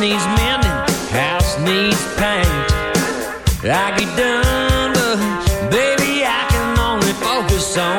needs mending, house needs paint. I get done, but baby, I can only focus on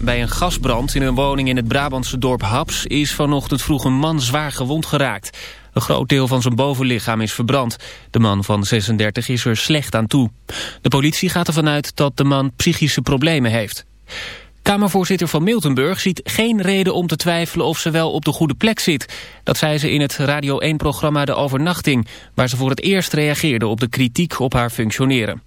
Bij een gasbrand in een woning in het Brabantse dorp Haps... is vanochtend vroeg een man zwaar gewond geraakt. Een groot deel van zijn bovenlichaam is verbrand. De man van 36 is er slecht aan toe. De politie gaat ervan uit dat de man psychische problemen heeft. Kamervoorzitter van Miltenburg ziet geen reden om te twijfelen of ze wel op de goede plek zit. Dat zei ze in het Radio 1-programma De Overnachting, waar ze voor het eerst reageerde op de kritiek op haar functioneren.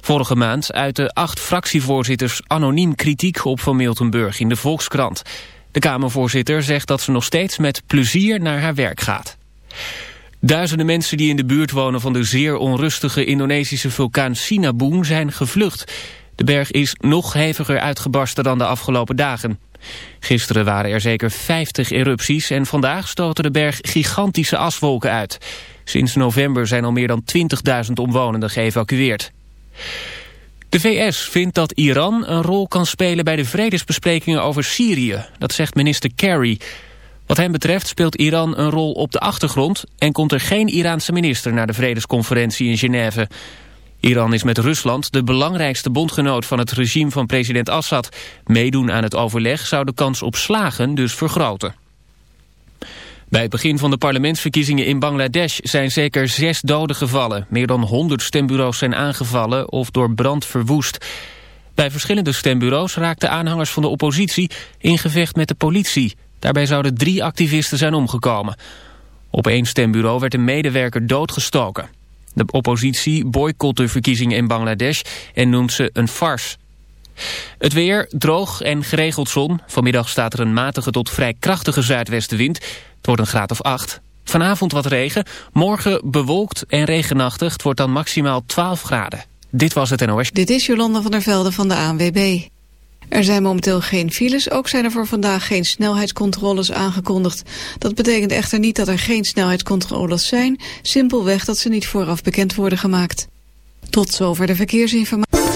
Vorige maand uitte acht fractievoorzitters anoniem kritiek op Van Miltenburg in de Volkskrant. De Kamervoorzitter zegt dat ze nog steeds met plezier naar haar werk gaat. Duizenden mensen die in de buurt wonen van de zeer onrustige Indonesische vulkaan Sinabung zijn gevlucht. De berg is nog heviger uitgebarsten dan de afgelopen dagen. Gisteren waren er zeker 50 erupties en vandaag stoten de berg gigantische aswolken uit. Sinds november zijn al meer dan 20.000 omwonenden geëvacueerd. De VS vindt dat Iran een rol kan spelen bij de vredesbesprekingen over Syrië. Dat zegt minister Kerry. Wat hem betreft speelt Iran een rol op de achtergrond... en komt er geen Iraanse minister naar de vredesconferentie in Genève. Iran is met Rusland de belangrijkste bondgenoot van het regime van president Assad. Meedoen aan het overleg zou de kans op slagen dus vergroten. Bij het begin van de parlementsverkiezingen in Bangladesh zijn zeker zes doden gevallen. Meer dan 100 stembureaus zijn aangevallen of door brand verwoest. Bij verschillende stembureaus raakten aanhangers van de oppositie in gevecht met de politie. Daarbij zouden drie activisten zijn omgekomen. Op één stembureau werd een medewerker doodgestoken. De oppositie boycott de verkiezingen in Bangladesh en noemt ze een farce. Het weer, droog en geregeld zon. Vanmiddag staat er een matige tot vrij krachtige zuidwestenwind. Het wordt een graad of 8. Vanavond wat regen, morgen bewolkt en regenachtig. Het wordt dan maximaal 12 graden. Dit was het NOS. Dit is Jolanda van der Velde van de ANWB. Er zijn momenteel geen files, ook zijn er voor vandaag geen snelheidscontroles aangekondigd. Dat betekent echter niet dat er geen snelheidscontroles zijn, simpelweg dat ze niet vooraf bekend worden gemaakt. Tot zover de verkeersinformatie.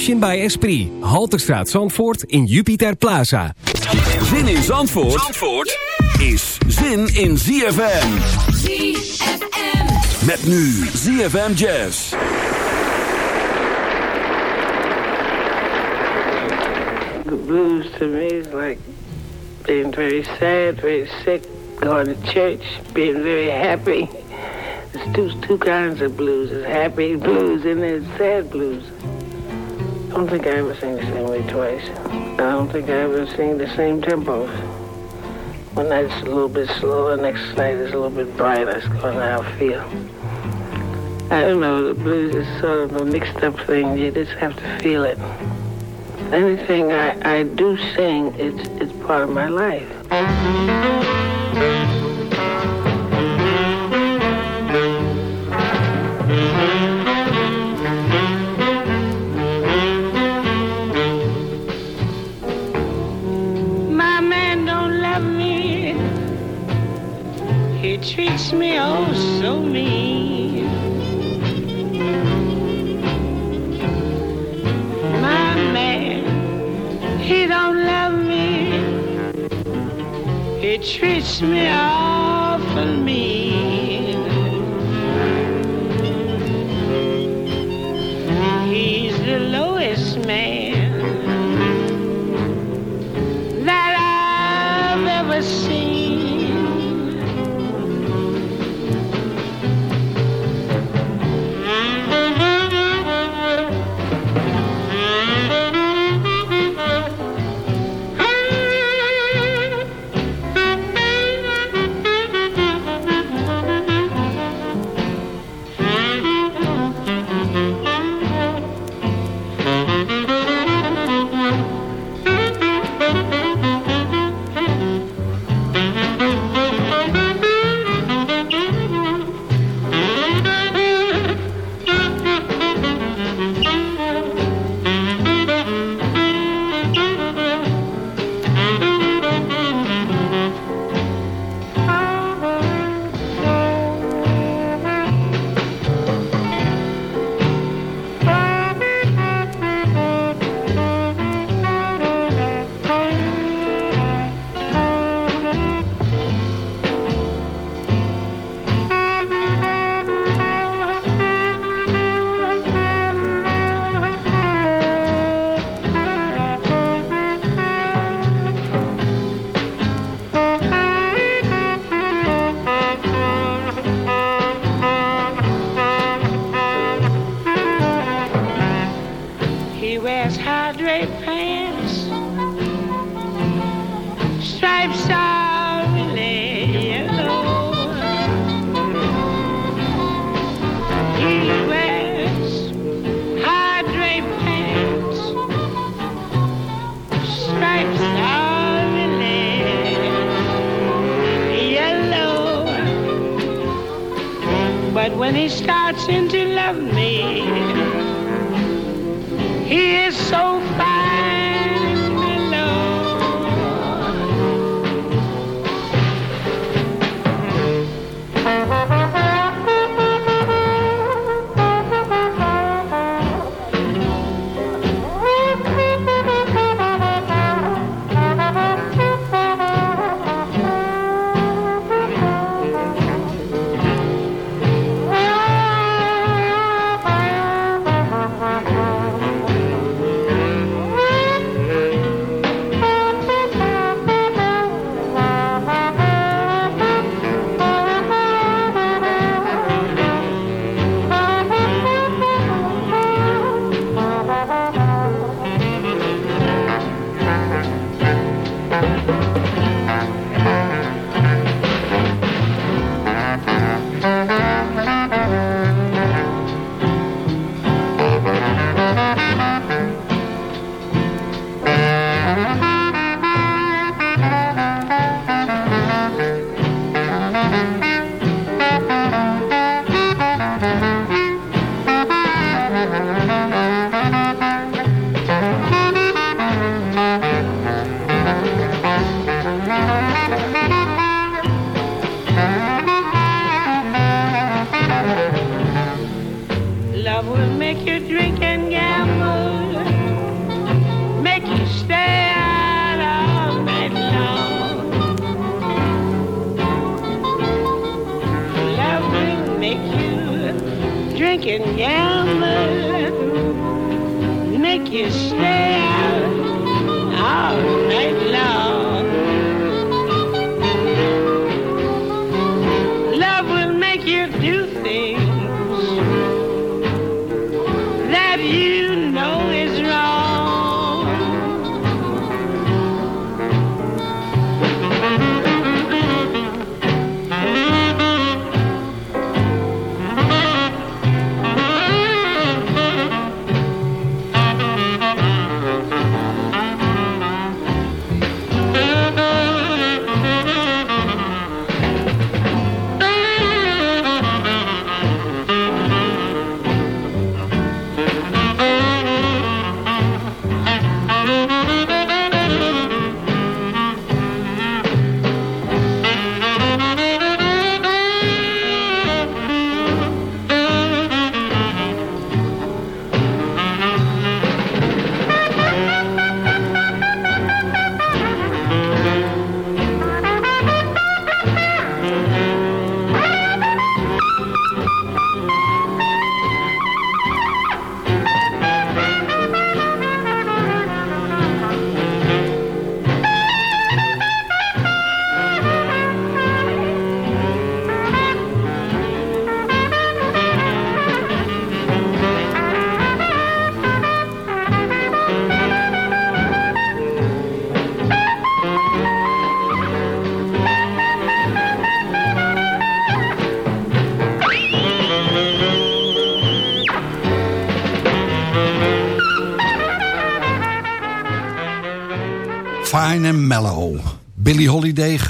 Emotion by Esprit. Halterstraat Zandvoort in Jupiter Plaza. Zin in Zandvoort, Zandvoort is zin in ZFM. ZFM. Met nu ZFM Jazz. The blues to me is like being very sad, very sick, going to church, being very happy. There's two, two kinds of blues. There's happy blues and there's sad blues. I don't think I ever sing the same way twice. I don't think I ever sing the same tempo. One night it's a little bit slower, next night it's a little bit brighter. It's going how I feel. I don't know, the blues is sort of a mixed up thing. You just have to feel it. Anything I, I do sing, it's, it's part of my life. Me awful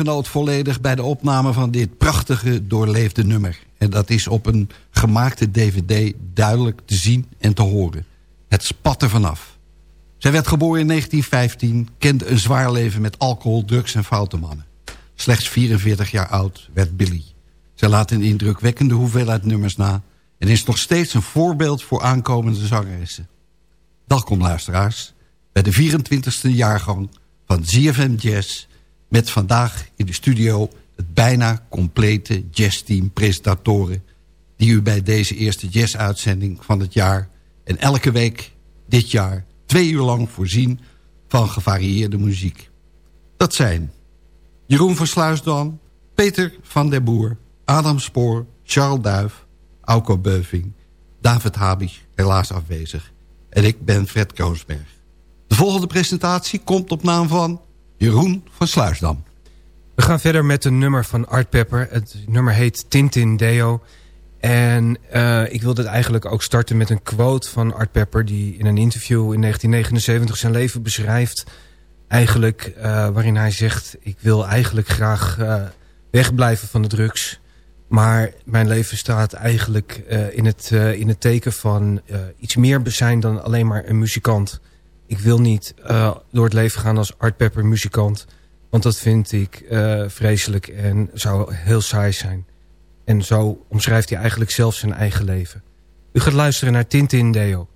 Genoot volledig bij de opname van dit prachtige doorleefde nummer. En dat is op een gemaakte dvd duidelijk te zien en te horen. Het spat er vanaf. Zij werd geboren in 1915, kende een zwaar leven met alcohol, drugs en foute mannen. Slechts 44 jaar oud werd Billy. Zij laat een indrukwekkende hoeveelheid nummers na... en is nog steeds een voorbeeld voor aankomende zangeressen. Welkom luisteraars bij de 24e jaargang van ZFM Jazz... met vandaag in de studio het bijna complete jazzteam presentatoren... die u bij deze eerste jazz-uitzending van het jaar... en elke week dit jaar twee uur lang voorzien van gevarieerde muziek. Dat zijn Jeroen van Sluisdam, Peter van der Boer... Adam Spoor, Charles Duif, Auko Beuving... David Habig, helaas afwezig... en ik ben Fred Koosberg. De volgende presentatie komt op naam van Jeroen van Sluisdam. We gaan verder met een nummer van Art Pepper. Het nummer heet Tintin Deo. En uh, ik wilde eigenlijk ook starten met een quote van Art Pepper... die in een interview in 1979 zijn leven beschrijft. Eigenlijk uh, waarin hij zegt... ik wil eigenlijk graag uh, wegblijven van de drugs. Maar mijn leven staat eigenlijk eh, in, het, eh, in het teken van eh, iets meer zijn dan alleen maar een muzikant. Ik wil niet eh, door het leven gaan als Art Pepper muzikant. Want dat vind ik eh, vreselijk en zou heel saai zijn. En zo omschrijft hij eigenlijk zelf zijn eigen leven. U gaat luisteren naar Tintin Deo.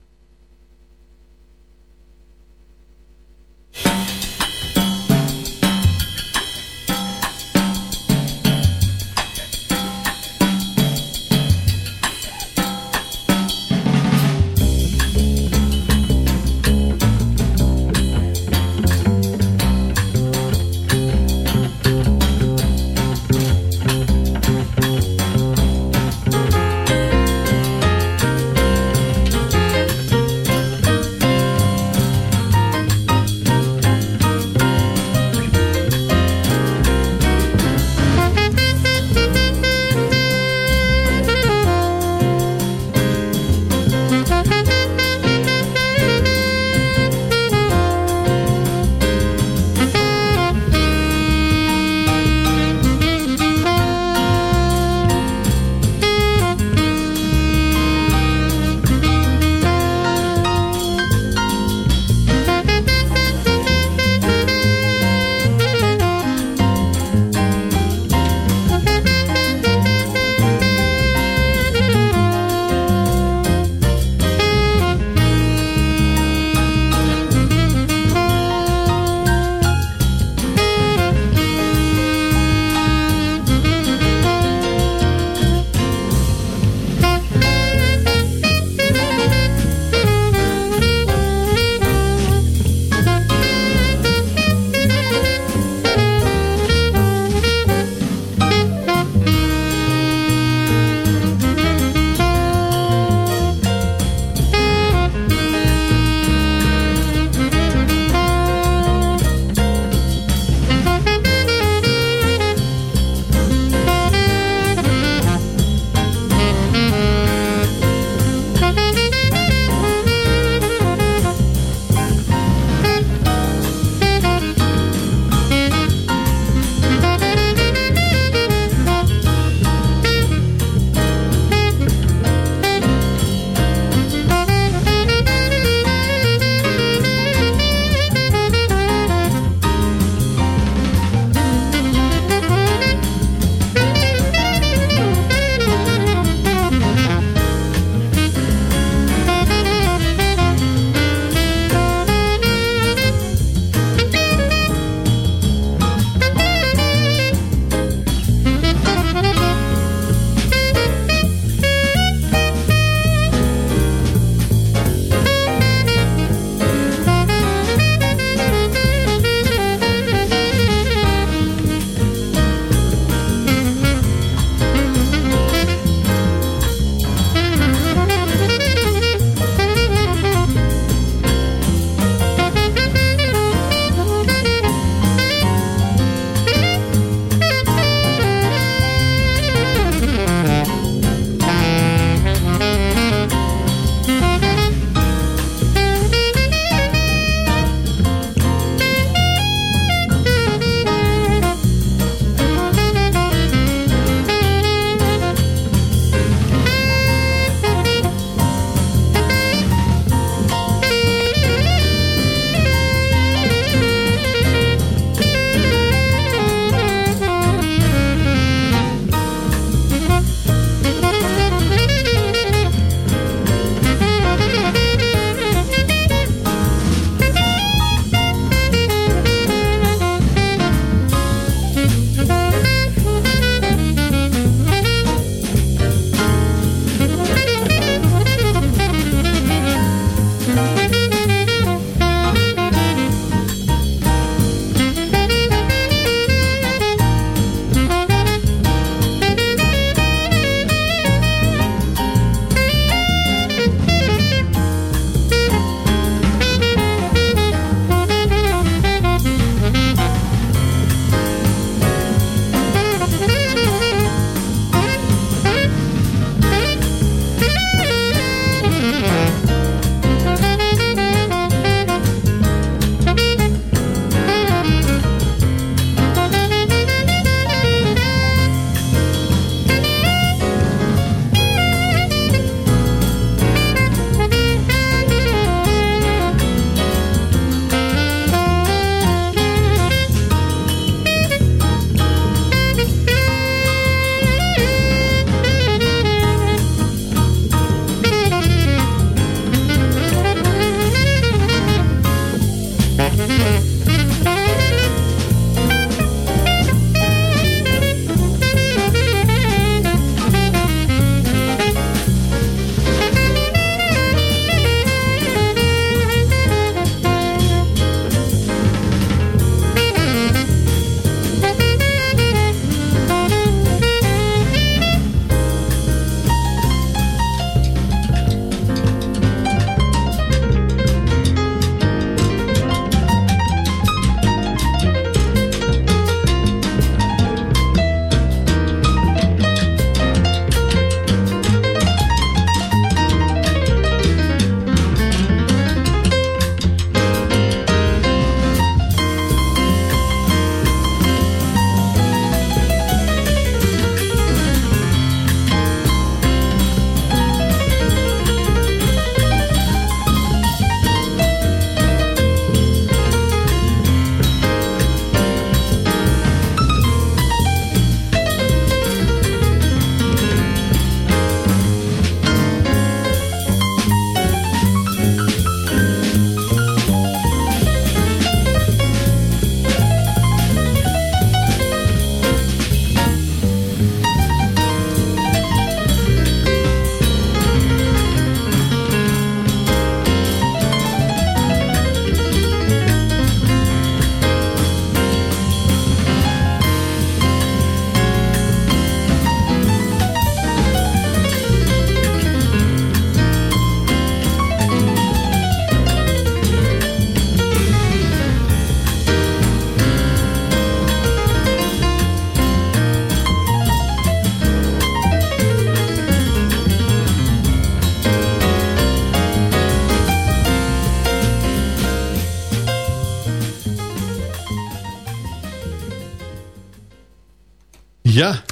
Ja,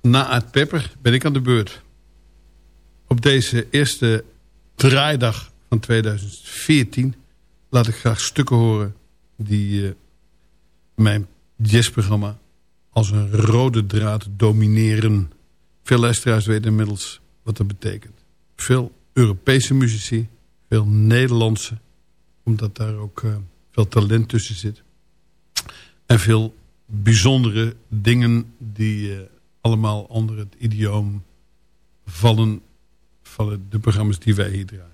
na Art Pepper ben ik aan de beurt. Op deze eerste draaidag van 2014 laat ik graag stukken horen die eh, mijn jazzprogramma als een rode draad domineren. Veel luisteraars weten inmiddels wat dat betekent. Veel Europese muzici, veel Nederlandse, omdat daar ook eh, veel talent tussen zit. En veel bijzondere dingen die eh, allemaal onder het idioom vallen van de programma's die wij hier draaien.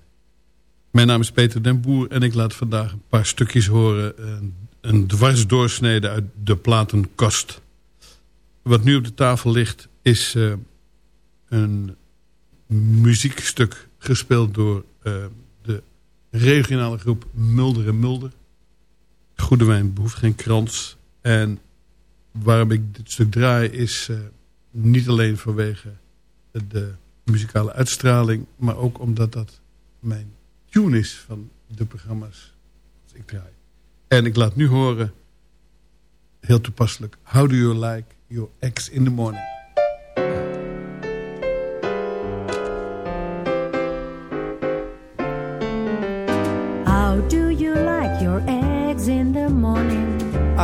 Mijn naam is Peter den Boer en ik laat vandaag een paar stukjes horen. Een, een dwarsdoorsnede uit de platenkast. Wat nu op de tafel ligt is uh, een muziekstuk gespeeld door uh, de regionale groep Mulder en Mulder. Goede wijn behoeft geen krans. En waarom ik dit stuk draai is uh, niet alleen vanwege de muzikale uitstraling... maar ook omdat dat mijn tune is van de programma's als ik draai. En ik laat nu horen, heel toepasselijk... How do you like your ex in the morning?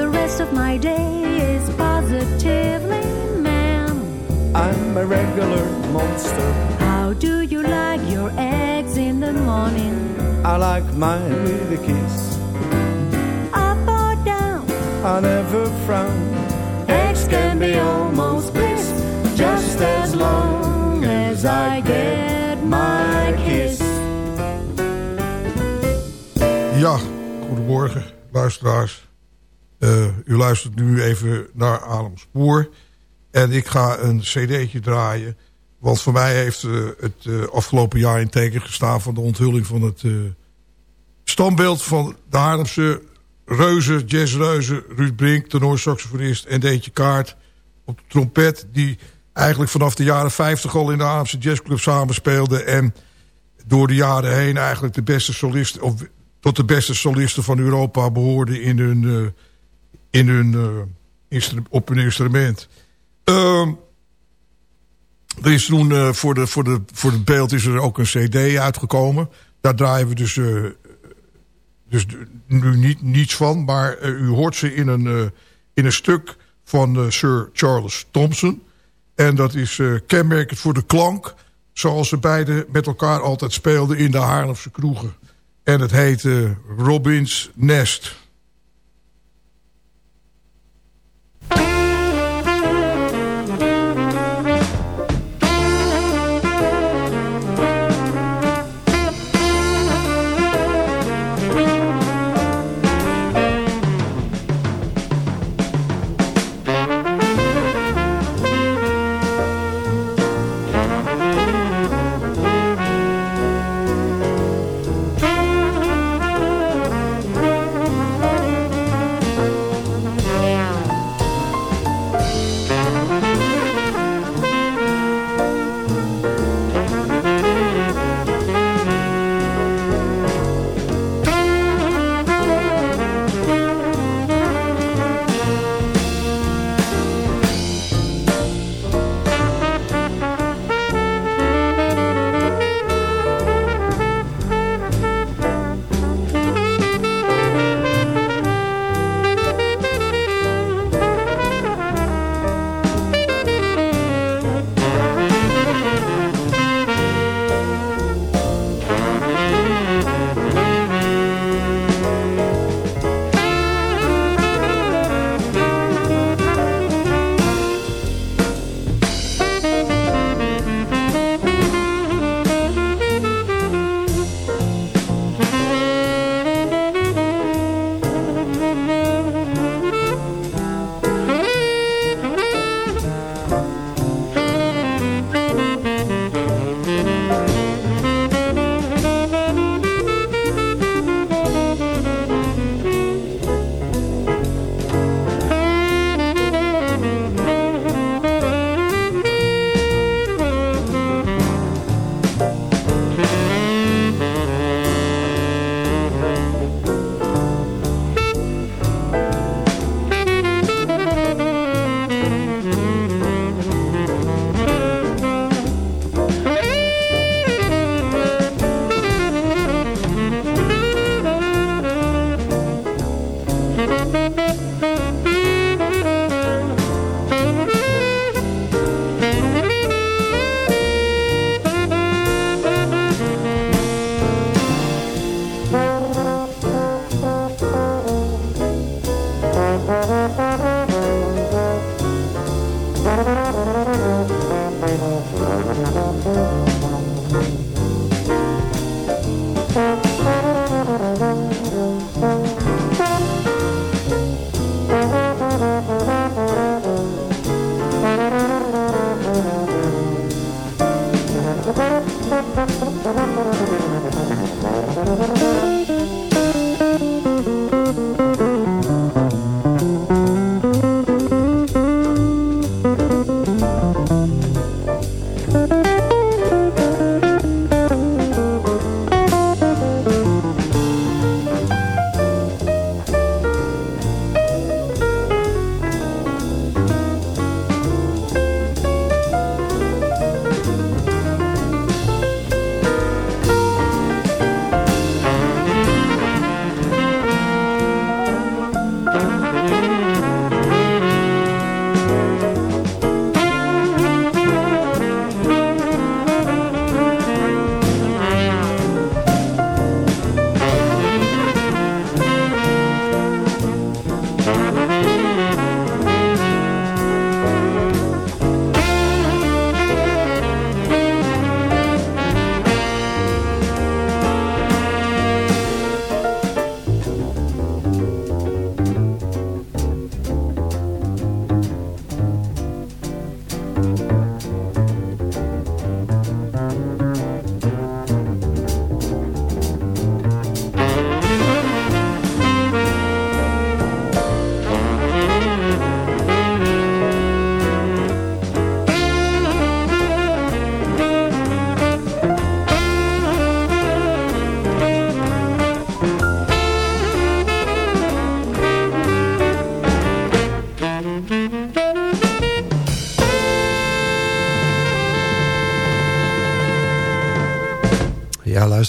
The rest of my day is positively man. I'm a regular monster. How do you like your eggs in the morning? I like mine with a kiss. Up or down? I never frown. Eggs can be almost bliss, just as long as I get my kiss. Ja, goedemorgen luisteraars. Eh, u luistert nu even naar Adem Spoor. En ik ga een cd'tje draaien. Want voor mij heeft eh, het eh, afgelopen jaar in teken gestaan... van de onthulling van het standbeeld van de Haarlemse reuzen, jazzreuzen... Ruud Brink, tenorsaxofonist en Deentje Kaart op de trompet... die eigenlijk vanaf de jaren 50 al in de Haarlemse jazzclub samenspeelde... en door de jaren heen eigenlijk de beste solisten... Of, tot de beste solisten van Europa behoorden in hun, in hun, uh, instru op hun instrument. Ehm, er is toen eh, voor, de, voor, de, voor het beeld is er ook een cd uitgekomen. Daar draaien we dus, eh, dus nu niet, niets van. Maar eh, u hoort ze in een, eh, in een stuk van eh, Sir Charles Thompson. En dat is eh, kenmerkend voor de klank. Zoals ze beiden met elkaar altijd speelden in de Haarlemse kroegen. En het heet eh, Robin's Nest.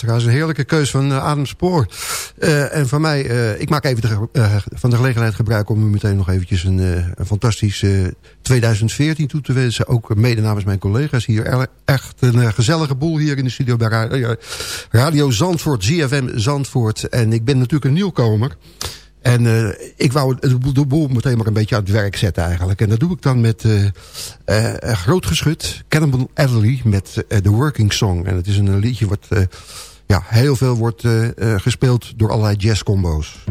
Luisteraars. Een heerlijke keus van uh, Adam Spoor. Uh, en van mij, uh, ik maak even de, van de gelegenheid gebruik... om u meteen nog eventjes een, een fantastisch 2014 toe te wensen. Ook mede namens mijn collega's hier. Echt een gezellige boel hier in de studio bij Radio, Zandvoort, ZFM Zandvoort. En ik ben natuurlijk een nieuwkomer... En ik wou de boel meteen maar een beetje aan het werk zetten eigenlijk. En dat doe ik dan met uh, Groot Geschut, Cannibal Adderley met The Working Song. En het is een liedje wat ja, heel veel wordt gespeeld door allerlei jazzcombo's.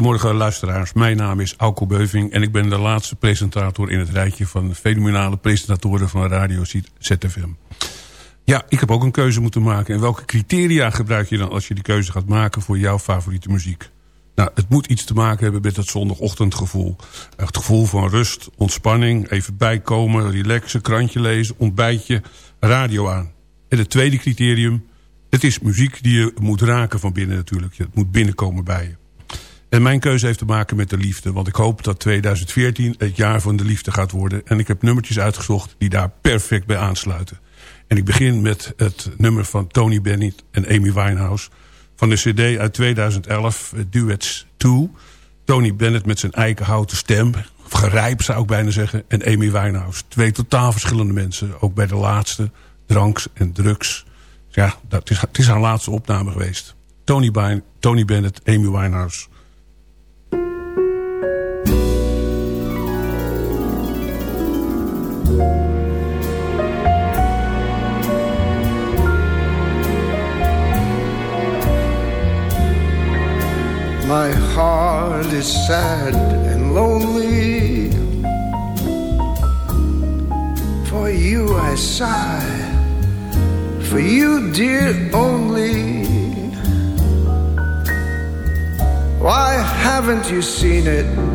Goedemorgen luisteraars, mijn naam is Auko Beuving... en ik ben de laatste presentator in het rijtje van fenomenale presentatoren van Radio ZFM. Ja, ik heb ook een keuze moeten maken. En welke criteria gebruik je dan als je die keuze gaat maken voor jouw favoriete muziek? Nou, het moet iets te maken hebben met het zondagochtendgevoel. Het gevoel van rust, ontspanning, even bijkomen, relaxen, krantje lezen, ontbijtje, radio aan. En het tweede criterium, het is muziek die je moet raken van binnen natuurlijk. Het moet binnenkomen bij je. En mijn keuze heeft te maken met de liefde. Want ik hoop dat 2014 het jaar van de liefde gaat worden. En ik heb nummertjes uitgezocht die daar perfect bij aansluiten. En ik begin met het nummer van Tony Bennett en Amy Winehouse. Van de cd uit 2011, Duets 2. Tony Bennett met zijn eikenhouten stem. Gerijp zou ik bijna zeggen. En Amy Winehouse. Twee totaal verschillende mensen. Ook bij de laatste. Dranks en drugs. Ja, dat is, het is haar laatste opname geweest. Tony, Tony Bennett, Amy Winehouse. It?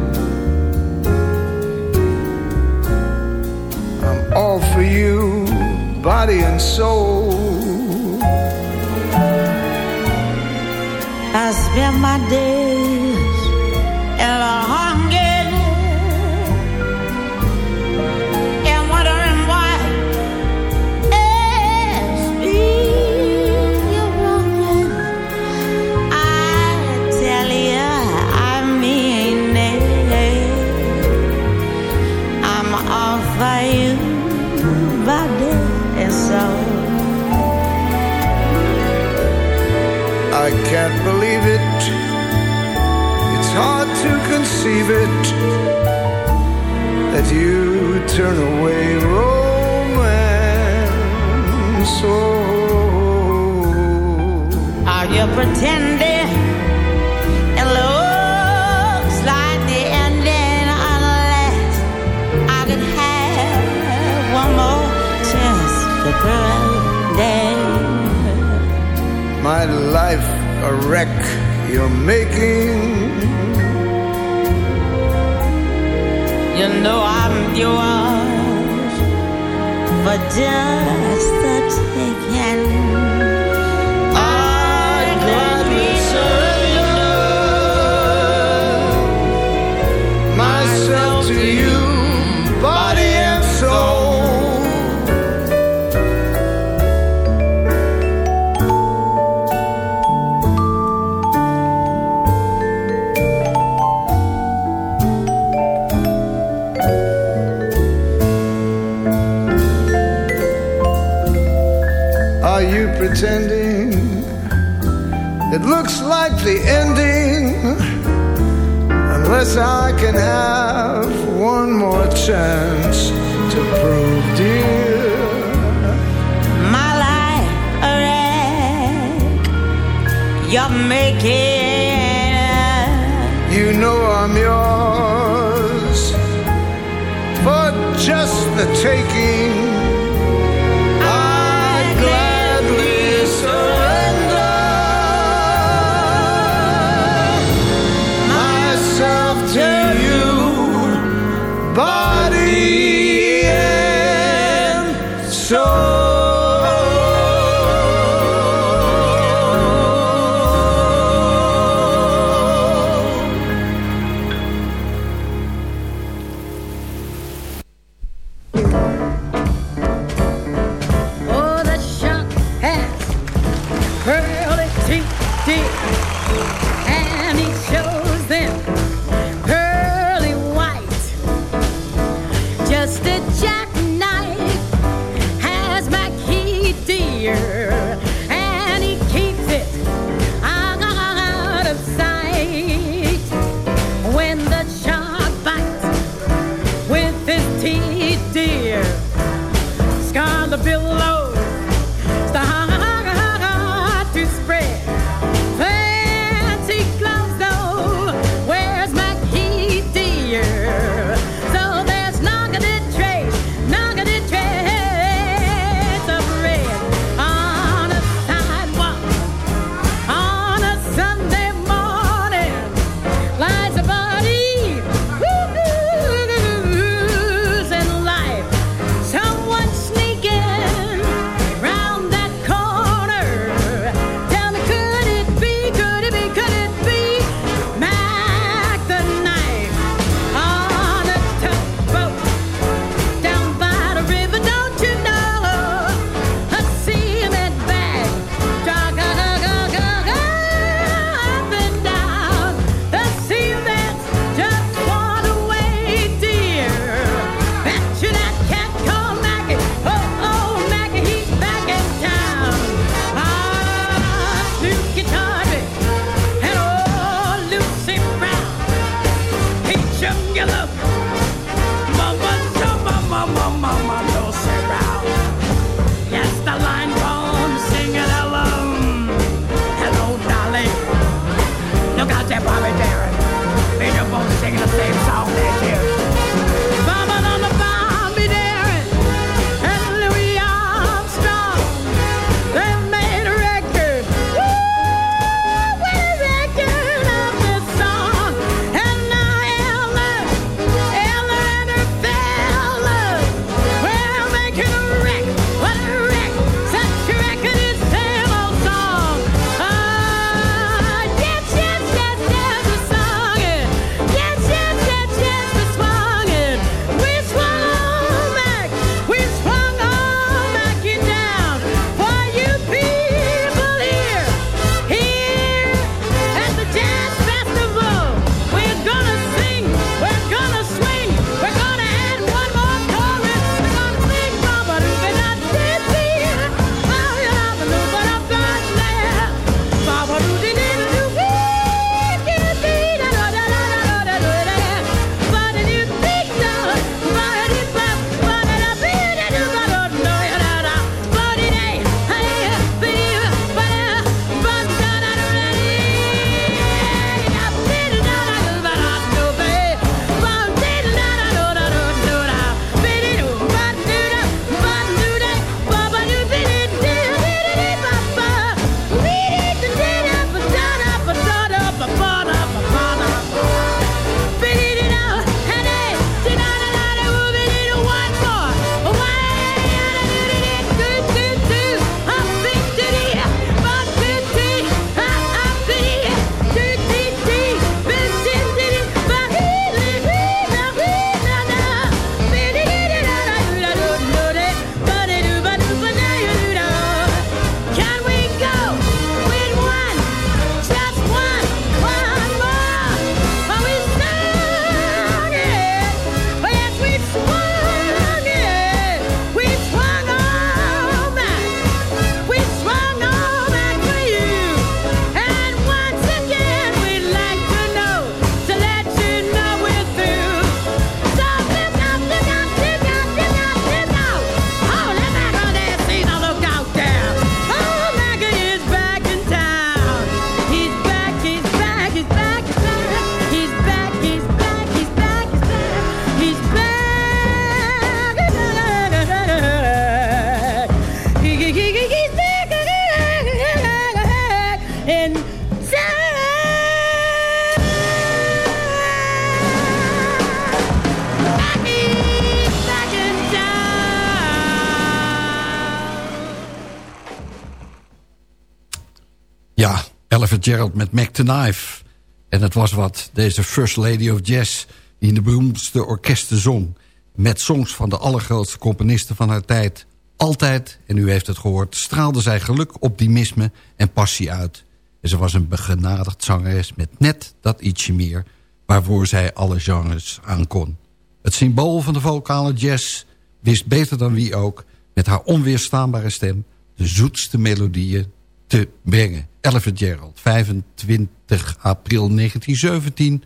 Gerald met Mac the Knife. En het was wat, deze First Lady of Jazz... die in de beroemdste orkesten zong... met songs van de allergrootste componisten van haar tijd. Altijd, en u heeft het gehoord... straalde zij geluk, optimisme en passie uit. En ze was een begenadigd zangeres met net dat ietsje meer... waarvoor zij alle genres aan kon. Het symbool van de vocale jazz wist beter dan wie ook... met haar onweerstaanbare stem de zoetste melodieën te brengen. Ella Gerald, 25 april 1917,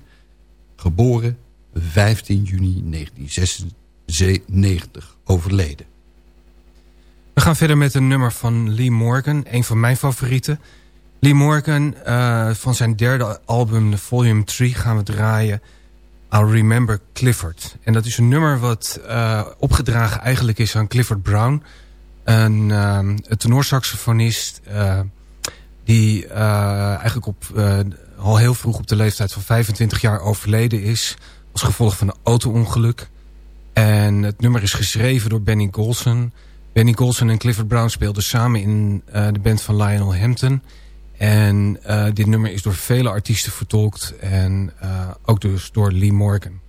geboren 15 juni 1996, overleden. We gaan verder met een nummer van Lee Morgan, een van mijn favorieten. Lee Morgan, uh, van zijn derde album, Volume 3, gaan we draaien... I'll Remember Clifford. En dat is een nummer wat uh, opgedragen eigenlijk is aan Clifford Brown... Een, uh, tenorsaxofonist uh, die eigenlijk op, al heel vroeg op de leeftijd van 25 jaar overleden is... als gevolg van een auto-ongeluk. En het nummer is geschreven door Benny Golson... Benny Golson en Clifford Brown speelden samen in de band van Lionel Hampton. En dit nummer is door vele artiesten vertolkt. En ook dus door Lee Morgan.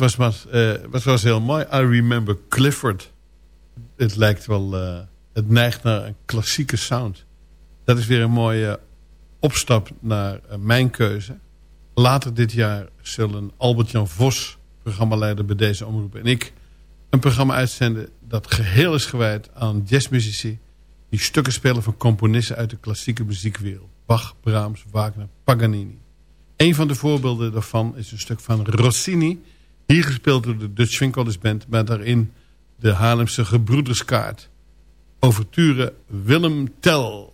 Was, wat, eh, dat was heel mooi. I remember Clifford. Het lijkt wel... eh, het neigt naar een klassieke sound. Dat is weer een mooie opstap naar eh, mijn keuze. Later dit jaar zullen Albert-Jan Vos, programmaleider bij deze omroep... en ik een programma uitzenden dat geheel is gewijd aan jazzmuzici... die stukken spelen van componisten uit de klassieke muziekwereld. Bach, Brahms, Wagner, Paganini. Een van de voorbeelden daarvan is een stuk van Rossini... hier gespeeld door de Dutch Swing Band... met daarin de Haarlemse Gebroederskaart. Overture Willem Tell.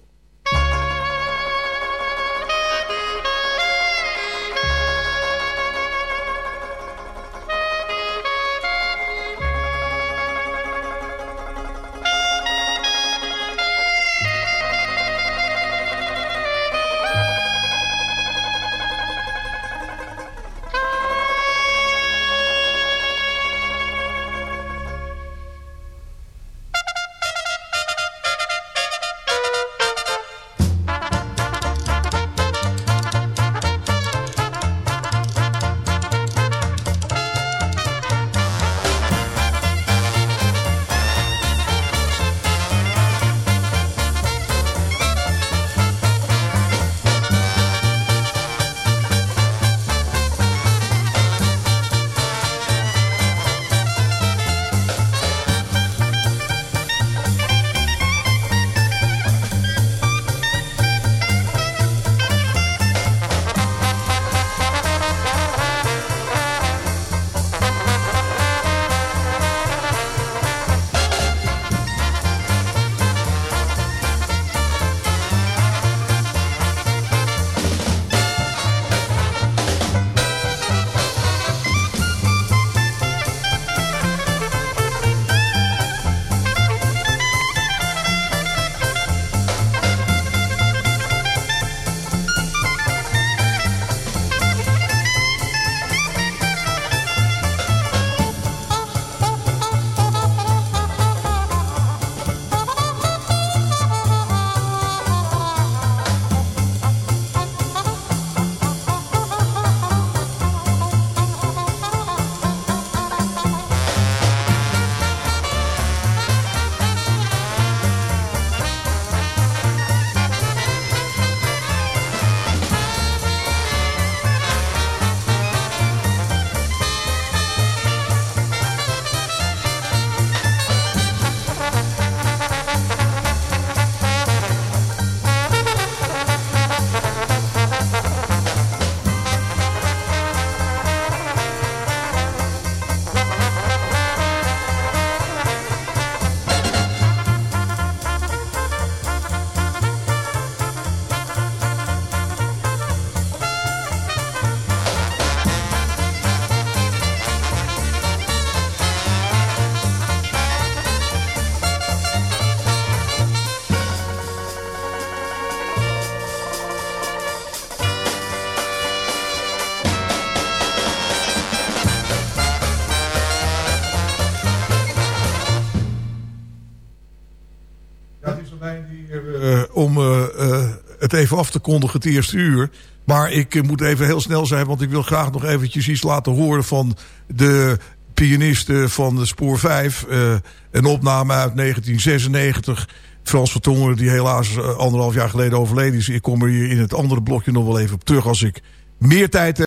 Af te kondigen het eerste uur. Maar ik eh, moet even heel snel zijn, want ik wil graag nog eventjes iets laten horen van de pianisten van de Spoor 5. eh, een opname uit 1996. Frans van Tongeren, die helaas eh, anderhalf jaar geleden overleden is. Ik kom er hier in het andere blokje nog wel even op terug als ik meer tijd heb.